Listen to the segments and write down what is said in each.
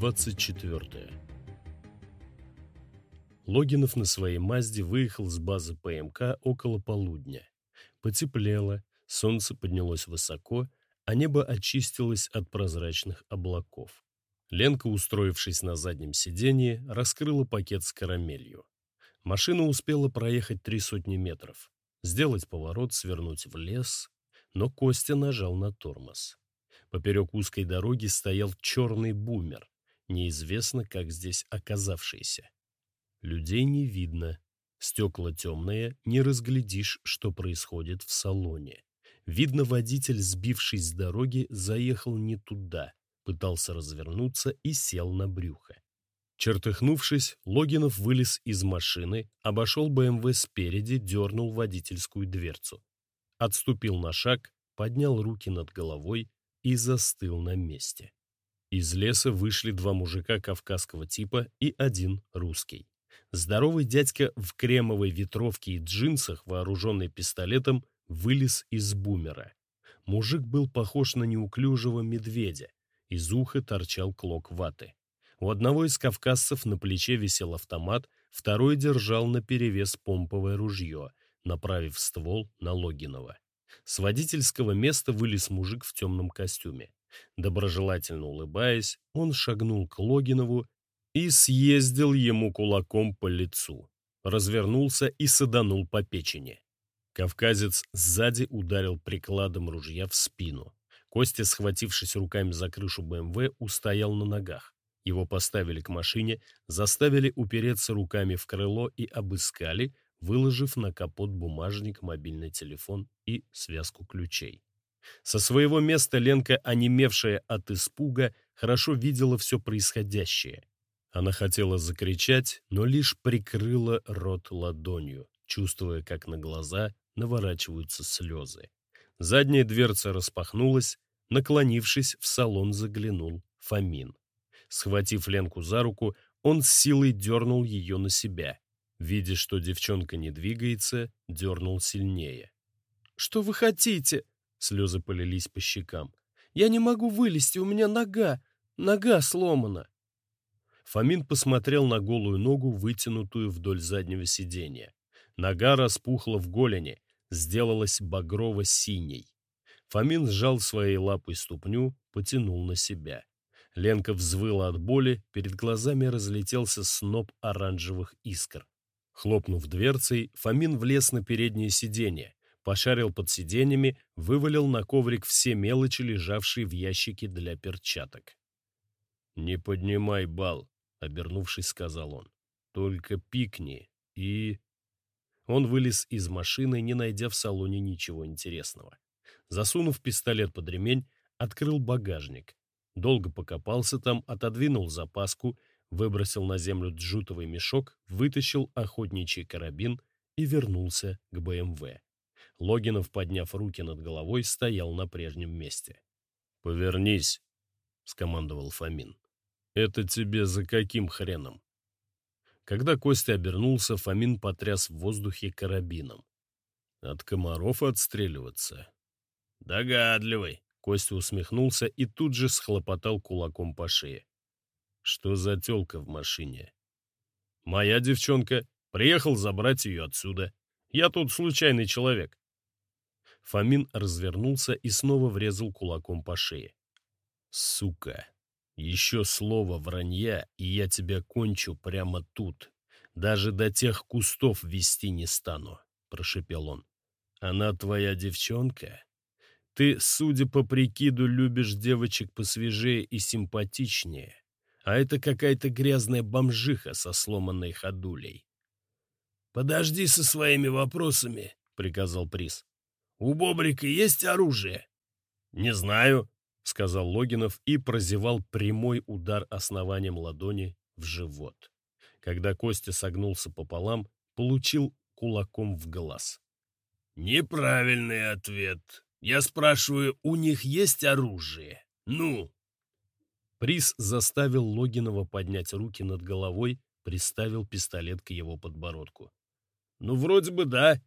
Глава 24 Логинов на своей Мазде выехал с базы ПМК около полудня. Потеплело, солнце поднялось высоко, а небо очистилось от прозрачных облаков. Ленка, устроившись на заднем сиденье, раскрыла пакет с карамелью. Машина успела проехать три сотни метров, сделать поворот, свернуть в лес, но Костя нажал на тормоз. Поперек узкой дороги стоял черный бумер, неизвестно, как здесь оказавшийся. Людей не видно. Стекла темные, не разглядишь, что происходит в салоне. Видно, водитель, сбившись с дороги, заехал не туда, пытался развернуться и сел на брюхо. Чертыхнувшись, Логинов вылез из машины, обошел БМВ спереди, дернул водительскую дверцу. Отступил на шаг, поднял руки над головой и застыл на месте. Из леса вышли два мужика кавказского типа и один русский. Здоровый дядька в кремовой ветровке и джинсах, вооруженный пистолетом, вылез из бумера. Мужик был похож на неуклюжего медведя. Из уха торчал клок ваты. У одного из кавказцев на плече висел автомат, второй держал наперевес помповое ружье, направив ствол на Логинова. С водительского места вылез мужик в темном костюме. Доброжелательно улыбаясь, он шагнул к Логинову и съездил ему кулаком по лицу. Развернулся и саданул по печени. Кавказец сзади ударил прикладом ружья в спину. Костя, схватившись руками за крышу БМВ, устоял на ногах. Его поставили к машине, заставили упереться руками в крыло и обыскали, выложив на капот бумажник, мобильный телефон и связку ключей. Со своего места Ленка, онемевшая от испуга, хорошо видела все происходящее. Она хотела закричать, но лишь прикрыла рот ладонью, чувствуя, как на глаза наворачиваются слезы. Задняя дверца распахнулась, наклонившись, в салон заглянул Фомин. Схватив Ленку за руку, он с силой дернул ее на себя. Видя, что девчонка не двигается, дернул сильнее. «Что вы хотите?» — слезы полились по щекам. «Я не могу вылезти, у меня нога, нога сломана». Фомин посмотрел на голую ногу, вытянутую вдоль заднего сиденья. Нога распухла в голени, сделалась багрово-синей. Фомин сжал своей лапой ступню, потянул на себя. Ленка взвыла от боли, перед глазами разлетелся сноп оранжевых искр. Хлопнув дверцей, Фомин влез на переднее сиденье, пошарил под сиденьями, вывалил на коврик все мелочи, лежавшие в ящике для перчаток. «Не поднимай бал», — обернувшись, сказал он. «Только пикни и...» Он вылез из машины, не найдя в салоне ничего интересного. Засунув пистолет под ремень, открыл багажник. Долго покопался там, отодвинул запаску, выбросил на землю джутовый мешок, вытащил охотничий карабин и вернулся к БМВ. Логинов, подняв руки над головой, стоял на прежнем месте. «Повернись», — скомандовал Фомин. «Это тебе за каким хреном?» Когда Костя обернулся, Фомин потряс в воздухе карабином. «От комаров отстреливаться?» «Догадливый», — Костя усмехнулся и тут же схлопотал кулаком по шее. «Что за тёлка в машине?» «Моя девчонка. Приехал забрать ее отсюда. Я тут случайный человек». Фомин развернулся и снова врезал кулаком по шее. «Сука!» Еще слово вранья, и я тебя кончу прямо тут. Даже до тех кустов вести не стану, — прошепел он. Она твоя девчонка? Ты, судя по прикиду, любишь девочек посвежее и симпатичнее, а это какая-то грязная бомжиха со сломанной ходулей. «Подожди со своими вопросами», — приказал Приз. «У Бобрика есть оружие?» «Не знаю», — сказал Логинов и прозевал прямой удар основанием ладони в живот. Когда Костя согнулся пополам, получил кулаком в глаз. «Неправильный ответ. Я спрашиваю, у них есть оружие? Ну?» Приз заставил Логинова поднять руки над головой, приставил пистолет к его подбородку. «Ну, вроде бы да.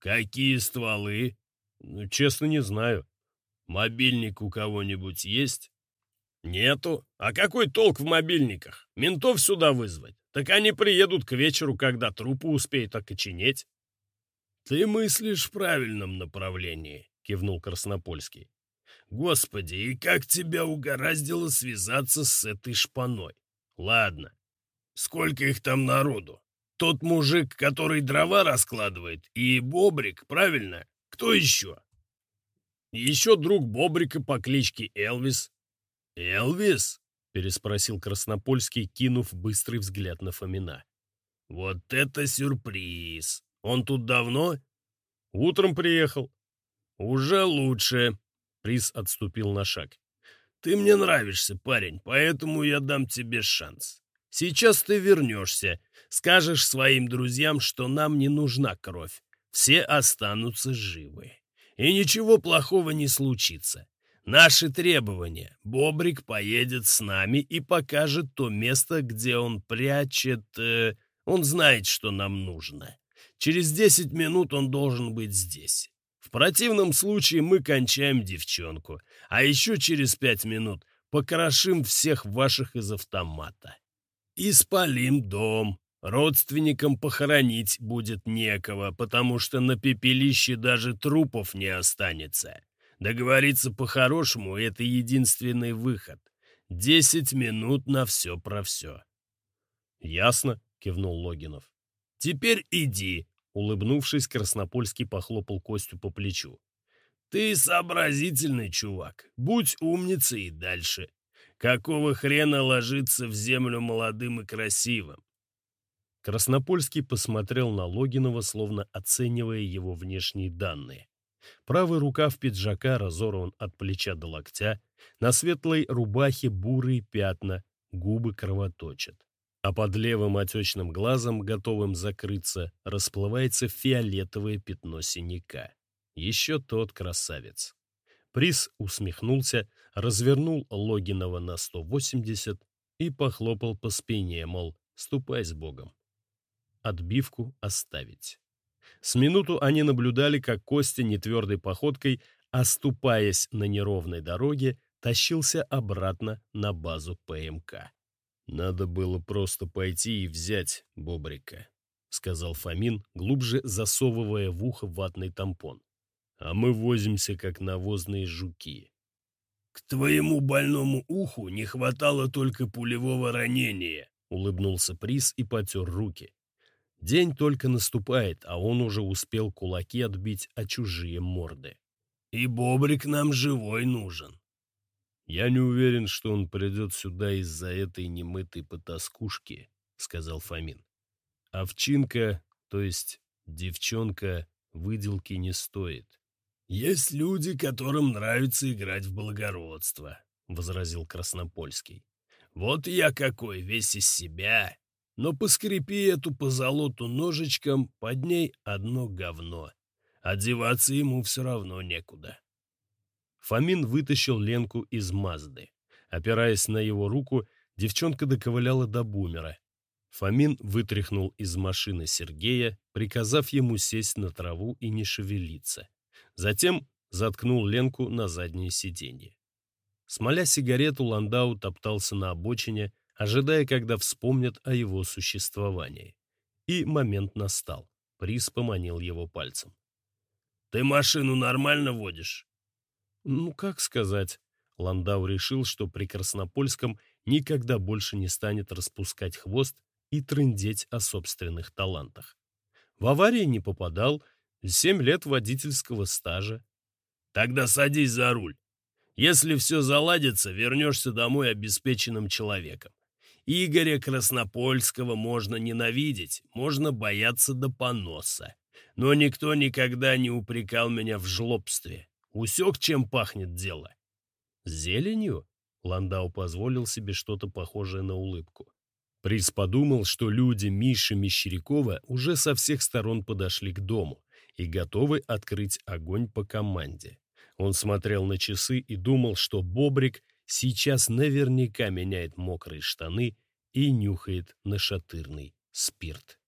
Какие стволы?» «Ну, честно, не знаю. Мобильник у кого-нибудь есть? Нету. А какой толк в мобильниках? Ментов сюда вызвать? Так они приедут к вечеру, когда трупы успеют окоченеть. Ты мыслишь в правильном направлении, кивнул Краснопольский. Господи, и как тебя угораздило связаться с этой шпаной? Ладно. Сколько их там народу? Тот мужик, который дрова раскладывает, и Бобрик, правильно? Кто еще? Еще друг Бобрика по кличке Элвис. Элвис? Переспросил Краснопольский, кинув быстрый взгляд на Фомина. Вот это сюрприз! Он тут давно? Утром приехал. Уже лучше. Приз отступил на шаг. Ты мне нравишься, парень, поэтому я дам тебе шанс. Сейчас ты вернешься, скажешь своим друзьям, что нам не нужна кровь. Все останутся живы. И ничего плохого не случится. Наши требования. Бобрик поедет с нами и покажет то место, где он прячет... Э, он знает, что нам нужно. Через десять минут он должен быть здесь. В противном случае мы кончаем девчонку, а еще через пять минут покрошим всех ваших из автомата. И спалим дом. Родственникам похоронить будет некого, потому что на пепелище даже трупов не останется. Договориться по-хорошему — это единственный выход. Десять минут на все про все. «Ясно», — кивнул Логинов. «Теперь иди», — улыбнувшись, Краснопольский похлопал Костю по плечу. «Ты сообразительный чувак. Будь умницей и дальше. Какого хрена ложиться в землю молодым и красивым? Краснопольский посмотрел на Логинова, словно оценивая его внешние данные. Правый рукав пиджака разорван от плеча до локтя, на светлой рубахе бурые пятна, губы кровоточат. А под левым отечным глазом, готовым закрыться, расплывается фиолетовое пятно синяка. Еще тот красавец. Приз усмехнулся, развернул Логинова на 180 и похлопал по спине, мол, ступай с Богом отбивку оставить. С минуту они наблюдали, как Костя нетвердой походкой, оступаясь на неровной дороге, тащился обратно на базу ПМК. «Надо было просто пойти и взять Бобрика», — сказал Фомин, глубже засовывая в ухо ватный тампон. «А мы возимся, как навозные жуки». «К твоему больному уху не хватало только пулевого ранения», — улыбнулся Приз и потер руки. День только наступает, а он уже успел кулаки отбить о чужие морды. «И Бобрик нам живой нужен». «Я не уверен, что он придет сюда из-за этой немытой потаскушки», — сказал Фомин. «Овчинка, то есть девчонка, выделки не стоит». «Есть люди, которым нравится играть в благородство», — возразил Краснопольский. «Вот я какой, весь из себя, но поскрепи эту позолоту ножичком, под ней одно говно. Одеваться ему все равно некуда. Фомин вытащил Ленку из Мазды. Опираясь на его руку, девчонка доковыляла до бумера. Фомин вытряхнул из машины Сергея, приказав ему сесть на траву и не шевелиться. Затем заткнул Ленку на заднее сиденье. Смоля сигарету, Ландау топтался на обочине, ожидая, когда вспомнят о его существовании. И момент настал. Приз поманил его пальцем. «Ты машину нормально водишь?» «Ну, как сказать?» Ландау решил, что при Краснопольском никогда больше не станет распускать хвост и трындеть о собственных талантах. В аварии не попадал, семь лет водительского стажа. «Тогда садись за руль. Если все заладится, вернешься домой обеспеченным человеком. Игоря Краснопольского можно ненавидеть, можно бояться до поноса. Но никто никогда не упрекал меня в жлобстве. Усек, чем пахнет дело. Зеленью? Ландау позволил себе что-то похожее на улыбку. Приз подумал, что люди Миши Мещерякова уже со всех сторон подошли к дому и готовы открыть огонь по команде. Он смотрел на часы и думал, что Бобрик сейчас наверняка меняет мокрые штаны и нюхает нашатырный спирт.